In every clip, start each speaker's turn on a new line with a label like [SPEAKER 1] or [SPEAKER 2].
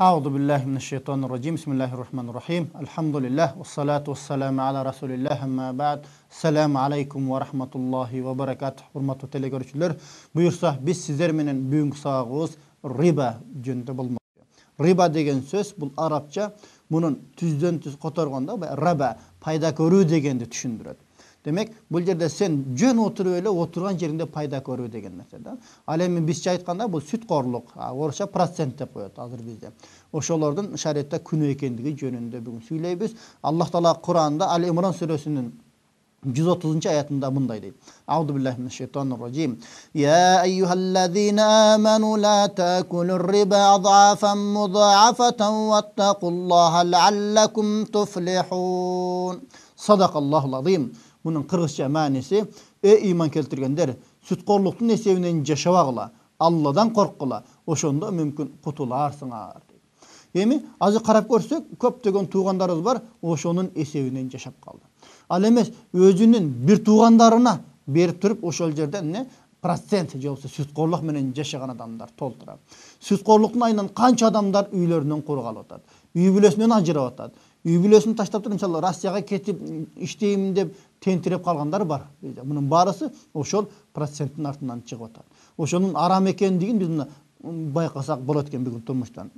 [SPEAKER 1] Ауду биллахи мин шайтанир раджим. Бисмиллахир рахманир рахим. Алхамдулиллях ва салату ва саламу аля расулиллях. Амма ба'д. Саламу алейкум ва рахматуллахи ва баракатух. Урматтуу телегорчулар, буйурса биз сиздер менен бүгүнкү сабагыбыз риба жөнүндө болмок. Риба деген сөз бул арабча мунун түздөн түз которгондо раба пайда көрүү дегенди түшүндүрөт демек бул жерде сен жөн отуруп эле отурган жериңде пайда көрүү деген нерсе да ал эми бизче айтканда бул сүткоорлук орусча процент деп коет азыр бизде ошолордун шариятта күнөө экендиги жөнүндө бүгүн сүйлөйбүз аллах таала куранда ал имран сүрөсүнүн жүз отузунчу аятында мындай дейт аузу биллахи мин шайтанир ражим я айюхаллазина аману ла такулу риба адафан мудаафатан ваттакуллаха мунун кыргызча мааниси эй ыйман келтиргендер сүткоорлуктун эсебинен жашабагыла алладан корккула ошондо кутулаарсыңар дейт эми азыр карап көрсөк көптөгөн туугандарыбыз бар ошонун эсебинен жашап калды ал эмес өзүнүн бир туугандарына берип туруп ошол жерден эмне процент же болбосо сүткоорлук менен жашаган адамдар толтура сүткоорлуктун айынан канча адамдар үйлөрүнөн кур калып атат үй бүлөсүнөн ажырап атат үй бүлөсүн таштап туруп мисалы россияга кетип иштейм деп тентиреп калгандар бар. Мунун баарысы ошол проценттин артынан чыгып атат ошонун арам экендигин биз мына байкасак болот экен бүгүн турмуштан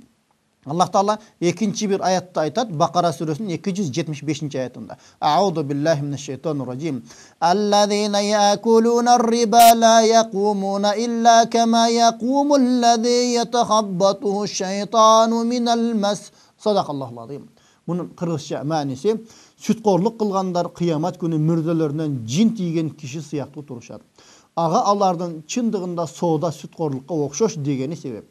[SPEAKER 1] аллах таала экинчи бир аятта айтат бакара сүрөсүнүн эки жүз жетимиш бешинчи аятында. Аузу биллахи мин шайтанир ражим аллазина якулуна риба ла якумуна илля кама якуму аллази ятахаббатуху шайтану минал мас садакаллахул азим мунун кыргызча мааниси сүткоорлук кылгандар кыямат күнү мүрдөлөрүнөн жин тийген киши сыяктуу турушат ага алардын чындыгында соода сүткоорлукка окшош дегени себеп.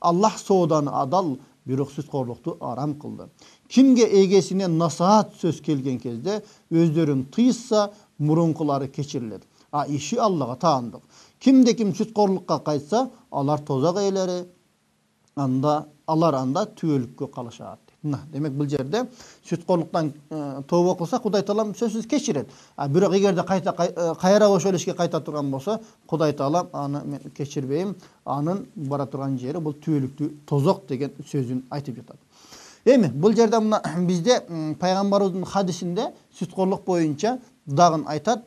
[SPEAKER 1] Аллах сооданы адал бирок сүткоорлукту арам кылды кимге эгесинен насаат сөз келген кезде өздөрүн тыйышса мурункулары кечирилет а иши аллага таандык кимде ким сүткоорлукка кайтса алар тозак ээлери алар анда түбөлүккө калышат мына демек бул жерде сүткоорлуктан э, тобо кылса кудай таалам сөзсүз кечирет а бирок эгерде кайта кайра ошол ишке кайта турган болсо кудай таала аны мен кечирбейм анын бара турган жери бул түбөлүктүү тозок деген сөзүн айтып жатат эми бул жерде мына бизде пайгамбарыбыздын хадисинде сүткоорлук боюнча дагы айтат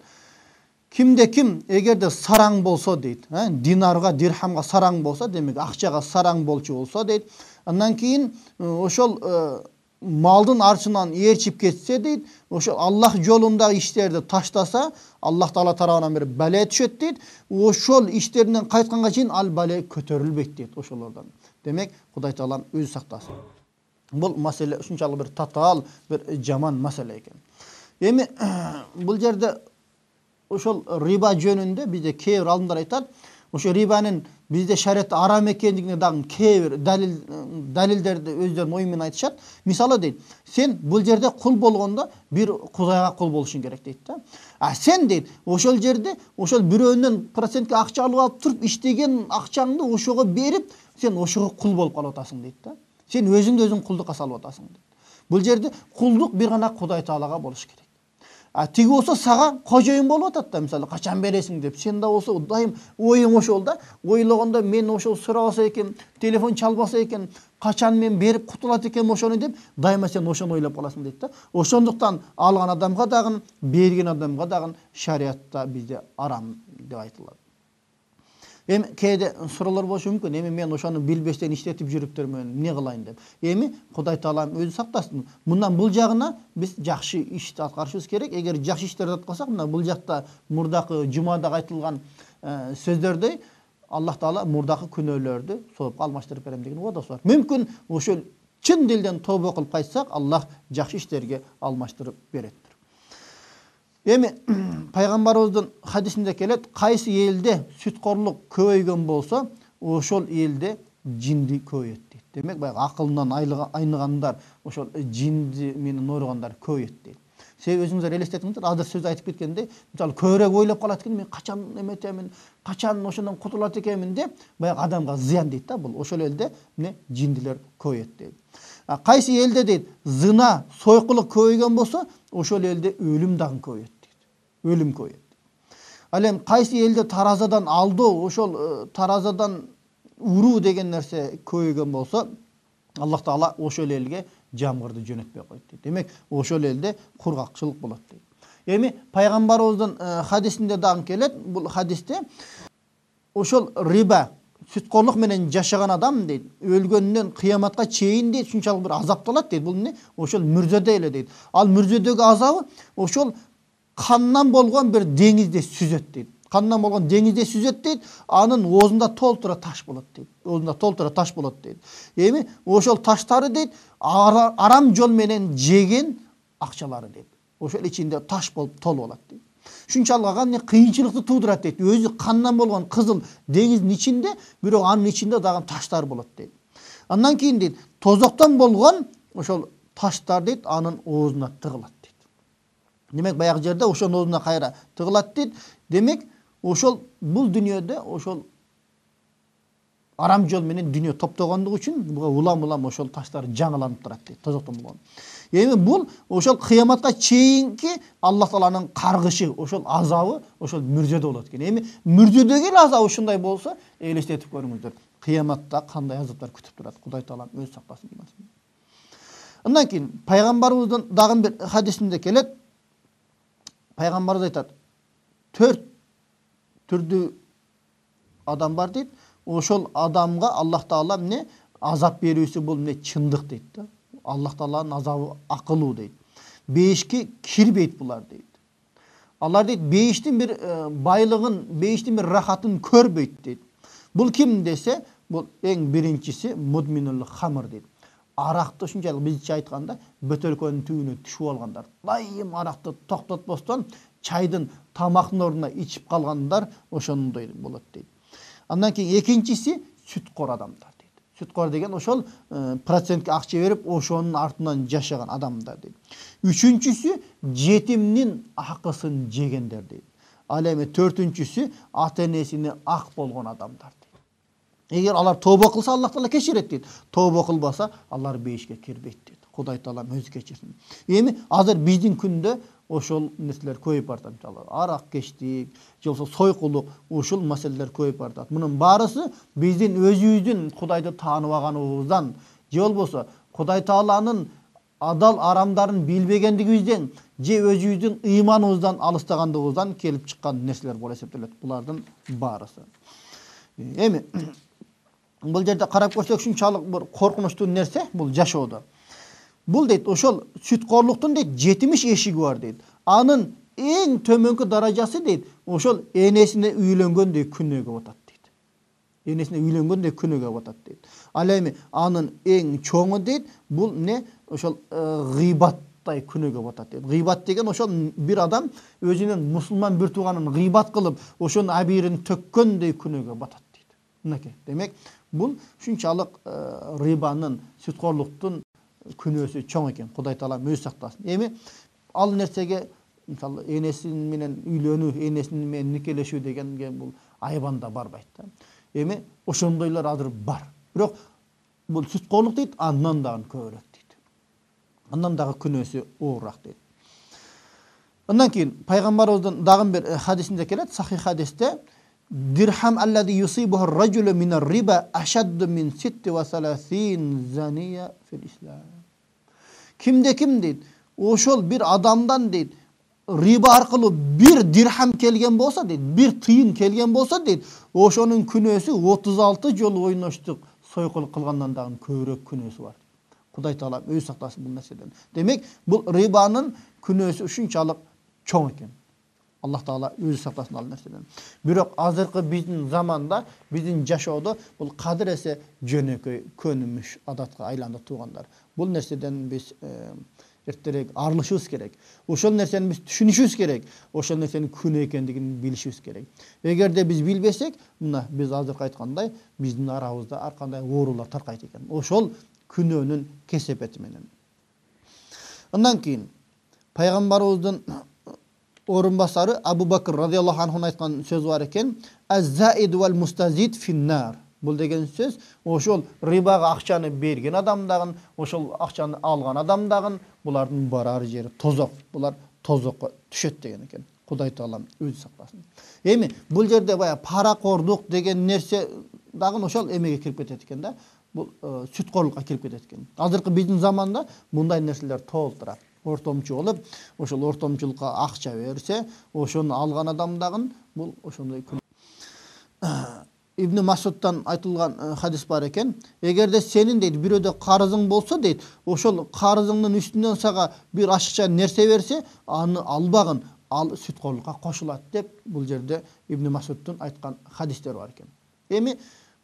[SPEAKER 1] кимде ким эгерде сараң болсо дейт динарга дирхамга сараң болсо демек акчага сараң болчу болсо дейт андан кийин э, ошол малдын арчынан ээрчип кетсе дейт ошол аллах жолундагы иштерди таштаса аллах таала тарабынан бир бале түшөт дейт. Ошол иштеринен кайтканга чейин ал бале көтөрүлбөйт дейт ошолордон. Демек кудай таалам өзү сактасын. Бул маселе ушунчалык бир татаал бир жаман маселе экен. Эми бул жерде ошол риба жөнүндө бизде кээ бир алдымдар айтат. Ошо рибанын бизде шариятта арам экендигине дагы кээ бир далил далилдерди өздөрүнүн ою менен айтышат мисалы дейт сен бул жерде кул болгондо бир кудайга кул болушуң керек дейт да а сен дейт ошол жерде ошол бирөөнөн процентке акча алып алып туруп иштеген акчаңды ошого берип сен ошого кул болуп калып атасың дейт да сен өзүңдү өзүң кулдукка салып атасың дейт бул жерде кулдук бир гана кудай таалага болуш керек а тиги болсо сага кожоюн болуп атат да мисалы качан бересиң деп. Сен да болсо дайым оюң ошол да. Ойлогондо мен ошол сурабаса экен телефон чалбаса экен качан мен берип кутулат экенмин ошону деп дайыма сен ошону ойлоп каласың дейт да. Ошондуктан алган адамга дагы берген адамга дагы шариятта бизде арам деп айтылат эми кээде суроолор болушу мүмкүн эми мен ошону билбестен иштетип жүрүптүрмүн эмне кылайын деп эми кудай таалам өзү сактасын мындан бул жагына биз жакшы ишти аткарышыбыз керек эгер жакшы иштерди аткарсак мына бул жакта мурдакы жумада айтылган сөздөрдөй аллах таала мурдакы күнөөлөрдү соопка алмаштырып берем деген убадасы бар мүмкүн ошол чын дилден тобо кылып кайтсак аллах жакшы иштерге алмаштырып берет эми пайгамбарыбыздын хадисинде келет кайсы элде сүткоорлук көбөйгөн болсо ошол элде жинди көбөйөт дейт. Демек баягы акылынан айныгандар ошол жинди менен ооругандар көбөйөт дейт. Себеби өзүңүздөр элестетиңиздер азыр сөз айтып кеткендей мисалы көбүрөөк ойлоп калат экен мен качан эметемин качан ошондон кутулат экенмин деп баягы адамга зыян дейт да бул ошол элде эмне жиндилер көбөйөт дейт. Кайсы элде дейт зына сойкулук көбөйгөн болсо ошол элде өлүм дагы көбөйөт дейт өлүм көбөйөт ал эми кайсы элде таразадан алдоо ошол э, таразадан уруу деген нерсе көбөйгөн болсо аллах таала ошол элге жамгырды жөнөтпөй койт дейт демек ошол элде кургакчылык болот дейт эми пайгамбарыбыздын хадисинде дагы келет бул хадисте ошол риба сүткорлук менен жашаган адам дейт өлгөндөн кыяматка чейин дейт ушунчалык бир азапталат дейт бул эмне ошол мүрзөдө эле дейт ал мүрзөдөгү азабы ошол кандан болгон бир деңизде сүзөт дейт кандан болгон деңизде сүзөт дейт анын оозунда толтура таш болот дейт оозунда толтура таш болот дейт эми ошол таштары дейт арам жол менен жеген акчалары дейт ошол ичинде таш болуп толуп алат дейт ага эмне кыйынчылыкты туудурат дейт өзү кандан болгон кызыл деңиздин ичинде бирок анын ичинде дагы таштар болот дейт андан кийин дейт тозоктон болгон ошол таштар дейт анын оозуна тыгылат дейт демек баягы жерде ошонун оозуна кайра тыгылат дейт демек ошол бул дүйнөдө ошол арам жол менен дүйнө топтогондугу үчүн буга улам улам ошол таштар жаңыланып турат дейт тозоктон болгон эми бул ошол кыяматка чейинки аллах тааланын каргышы ошол азабы ошол мүрзөдө болот экен эми мүрзөдөгү эле азабы ушундай болсо элестетип көрүңүздөр кыяматта кандай азаптар күтүп турат кудай таалам өзү сактасын андан кийин пайгамбарыбыздын дагы бир хадисинде келет пайгамбарыбыз айтат төрт түрдүү адам бар дейт ошол адамга аллах таала эмне азап берүүсү бул эмне чындык дейт да. Аллах тааланын азабы акылуу дейт бейишке кирбейт булар дейт алар дейт бейиштин бир э, байлыгын бейиштин бир рахатын көрбөйт дейт бул ким десе бул эң биринчиси мудминул хамыр дейт аракты ушунчалык бизче айтканда бөтөлкөнүн түбүнө түшүп алгандар дайым аракты токтотпостон чайдын тамактын ордуна ичип калгандар ошондой болот дейт андан кийин экинчиси сүткор адамдар сүткор деген ошол э, процентке акча берип ошонун артынан жашаган адамдар дейт. Үчүнчүсү жетимдин акысын жегендер дейт. Ал эми төртүнчүсү ата энесине ак болгон адамдар дейт. Эгер алар тобо кылса аллах таала кечирет дейт. Тобо кылбаса алар бейишке кирбейт дейт. Кудай таалам өзү кечирсин эми азыр биздин күндө ошол нерселер көбөйүп баратат. Мисалы араккечтик же болбосо сойкулук ушул маселелер көбөйүп баратат. Мунун баарысы биздин өзүбүздүн кудайды тааныбаганыбыздан же болбосо кудай тааланын адал арамдарын билбегендигибизден же өзүбүздүн ыйманыбыздан алыстагандыгыбыздан келип чыккан нерселер болуп эсептелет. Булардын баарысы. Эми бул жерде карап көрсөк ушунчалык бир коркунучтуу нерсе бул жашоодо. Бул дейт ошол сүткорлуктун дейт жетимиш эшиги бар дейт анын эң төмөнкү даражасы дейт ошол энесине үйлөнгөндөй күнөөгө батат дейт энесине үйлөнгөндөй күнөөгө батат дейт ал эми анын эң чоңу дейт бул эмне ошол гыйбаттай күнөөгө батат дейт гыйбат деген ошол бир адам өзүнүн мусулман бир тууганын гыйбат кылып ошонун абийирин төккөндөй күнөөгө батат дейт мынакей демек бул ушунчалык рыбанын сүткорлуктун күнөөсү чоң экен кудай таалам өзү сактасын эми ал нерсеге мисалы энеси менен үйлөнүү энеси менен никелешүү дегенге бул айбанда барбайт да. Эми ошондойлор азыр бар. Бирок бул сүткорлук дейт андан дагы көбүрөөк дейт. Андан дагы күнөөсү оорураак дейт. Андан кийин пайгамбарыбыздын дагы бир хадисинде келет. Сахих хадисте дирхам аллади юсибуху ражулу мин риба ашадду мин ситти ва саласин зания фил ислам кимде ким дейт ошол бир адамдан дейт риба аркылуу бир дирхам келген болсо дейт бир тыйын келген болсо дейт ошонун күнөөсү отуз алты жолу ойноштук сойкулук кылгандан дагы көбүрөөк күнөөсү бар кудай таалам өзү сактасын бул нерседен демек бул рибанын күнөөсү ушунчалык чоң экен аллах таала өзү сактасын ал нерседен бирок азыркы биздин заманда биздин жашоодо бул кадыр эсе жөнөкөй көнүмүш адатка айланды туугандар бул нерседен биз эртерээк арылышыбыз керек ошол нерсени биз түшүнүшүбүз керек ошол нерсенин күнөө экендигин билишибиз керек эгерде биз билбесек мына биз азыркы айткандай биздин арабызда ар кандай оорулар таркайт экен ошол күнөөнүн кесепети менен андан кийин пайгамбарыбыздын орун басары абу бакыр радиаллаху анхунун айткан сөзү бар экен мустазид финнар бул деген сөз ошол рибага акчаны берген адам дагы ошол акчаны алган адам дагы булардын барар жери тозок булар тозокко түшөт деген экен кудай таалам өзү сактасын эми бул жерде баягы паракордук деген нерсе дагы ошол эмеге кирип кетет экен да бул сүткорлукка кирип кетет экен азыркы биздин заманда мындай нерселер толтура ортомчу болуп ошол ортомчулукка акча берсе ошону алган адам дагы бул ошондой ибн масудтан айтылган хадис бар экен. Эгерде сенин дейт бирөөдө карызың болсо дейт ошол карызыңдын үстүнөн сага бир ашыкча нерсе берсе аны албагын ал сүткорлукка кошулат деп бул жерде ибн масудтун айткан хадистери бар экен. Эми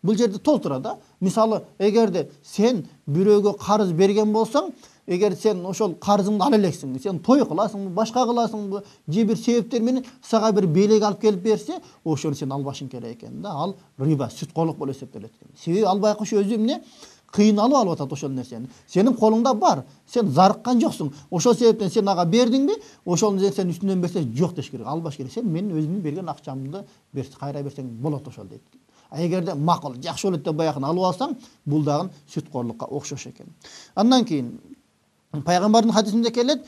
[SPEAKER 1] бул жерде толтура да мисалы эгерде сен бирөөгө карыз берген болсоң эгер сен ошол карызыңды ала элексиң сен той кыласыңбы башка кыласыңбы же бир себептер менен сага бир белек алып келип берсе ошону сен албашың керек экен да. Ал риба сүткорлук болуп эсептелет экен. Себеби ал байкуш өзү эмне? Кыйналып алып атат ошол нерсени. Сенин колуңда бар сен зарыккан жоксуң. Ошол себептен сен ага бердиңби ошол нерсени үстүнөн берсе жок деш керек. Албаш керек сен менин өзүмдүн берген акчамды кайра берсең болот ошол дейт. А эгерде макул жакшы болот деп баягыны алып алсаң бул дагы сүткорлукка окшош экен. Андан кийин пайгамбардын хадисинде келет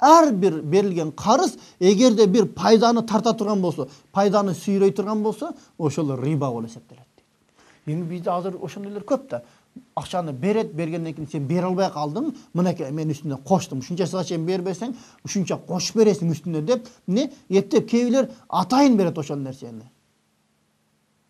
[SPEAKER 1] ар бир берилген карыз эгерде бир пайданы тарта турган болсо пайданы сүйрөй турган болсо ошол риба болуп эсептелет дейт эми бизде азыр ошондойлор көп да акчаны берет бергенден кийин сен бере албай калдың мынакей мен үстүнө коштум ушунчасына чейин бербесең ушунча кошуп бересиң үстүнө деп эмне эптеп кээ бирлер атайын берет ошол нерсени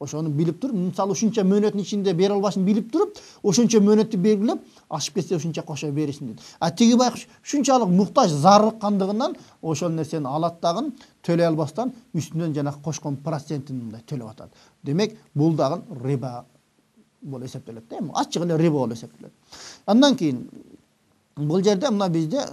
[SPEAKER 1] ошону билип туруп мисалы ушунча мөөнөттүн ичинде бере албашын билип туруп ошончо мөөнөттү белгилеп ашып кетсе ушунча кошо беришин дейт а тиги байкуш ушунчалык муктаж зарыккандыгынан ошол нерсени алат дагы төлөй албастан үстүнөн жанагы кошкон процентин мындай төлөп атат демек бул дагы риба болуп эсептелет да эми ачык эле риба болуп эсептелет андан кийин бул жерде мына бизде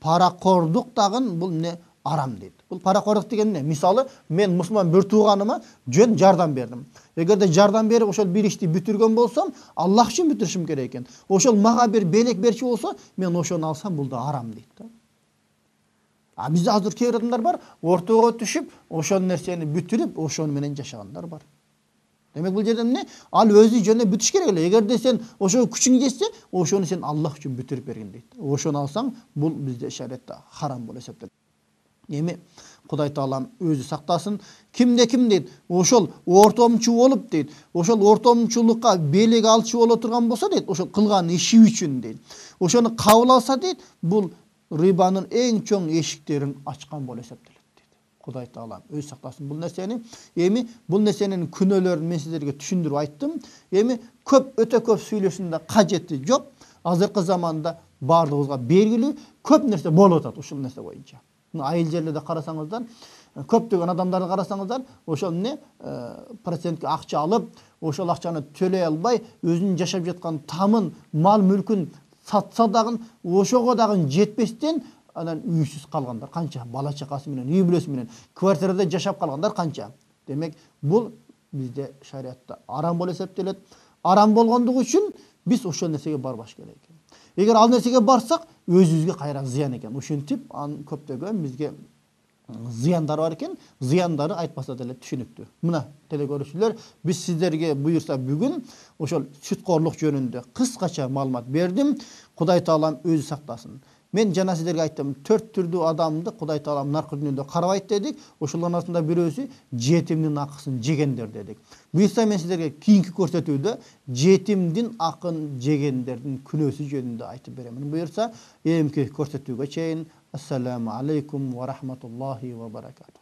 [SPEAKER 1] паракордук дагы бул эмне арам дейт бул паракордук деген эмне мисалы мен мусулман бир тууганыма жөн жардам бердим эгерде жардам берип ошол бир ишти бүтүргөн болсом аллах үчүн бүтүрүшүм керек экен ошол мага бир белек берчү болсо мен ошону алсам бул да арам дейт да. А бизде азыр кээ бир адамдар бар ортого түшүп ошол нерсени бүтүрүп ошону менен жашагандар бар. Демек бул жерде эмне ал өзү жөнүнө бүтүш керек эле эгерде сен ошого күчүң жетсе ошону сен аллах үчүн бүтүрүп бергин дейт ошону алсаң бул бизде шариятта харам болуп эсептелет эми кудай таалам өзү сактасын кимде ким дейт ошол ортомчу болуп дейт ошол ортомчулукка белек алчу боло турган болсо дейт ошол кылган иши үчүн дейт ошону кабыл алса дейт бул рибанын эң чоң эшиктерин ачкан болуп эсептелет дейт кудай таалам өзү сактасын бул нерсени эми бул нерсенин күнөөлөрүн мен сиздерге түшүндүрүп айттым. Эми көп өтө көп сүйлөшүүнүн да кажети жок. Азыркы заманда баардыгыбызга белгилүү көп нерсе болуп атат ушул нерсе боюнча. Айыл жерлерде карасаңыздар көптөгөн адамдарды карасаңыздар ошол эмне процентке акча алып ошол акчаны төлөй албай өзүнүн жашап жаткан тамын мал мүлкүн сатса дагы ошого дагы жетпестен анан үйсүз калгандар канча бала чакасы менен үй бүлөсү менен квартирада жашап калгандар канча демек бул бизде шариятта арам болуп эсептелет арам болгондугу үчүн биз ошол нерсеге барбаш керек. Экен эгер ал нерсеге барсак өзүбүзгө кайра зыян экен ушинтип анын көптөгөн бизге зыяндары бар экен зыяндары айтпаса деле түшүнүктүү мына теле көрүүчүлөр биз сиздерге буюрса бүгүн ошол сүткорлук жөнүндө кыскача маалымат бердим кудай таалам өзү сактасын мен жана сиздерге айттым төрт түрдүү адамды кудай таалам наркы дүйнөдө карабайт дедик ошолордун арасында бирөөсү жетимдин акысын жегендер дедик буюрса мен сиздерге кийинки көрсөтүүдө жетимдин акын жегендердин күнөөсү жөнүндө айтып беремин буюрса эмки көрсөтүүгө чейин ассаламу алейкум ва рахматуллахи ва баракату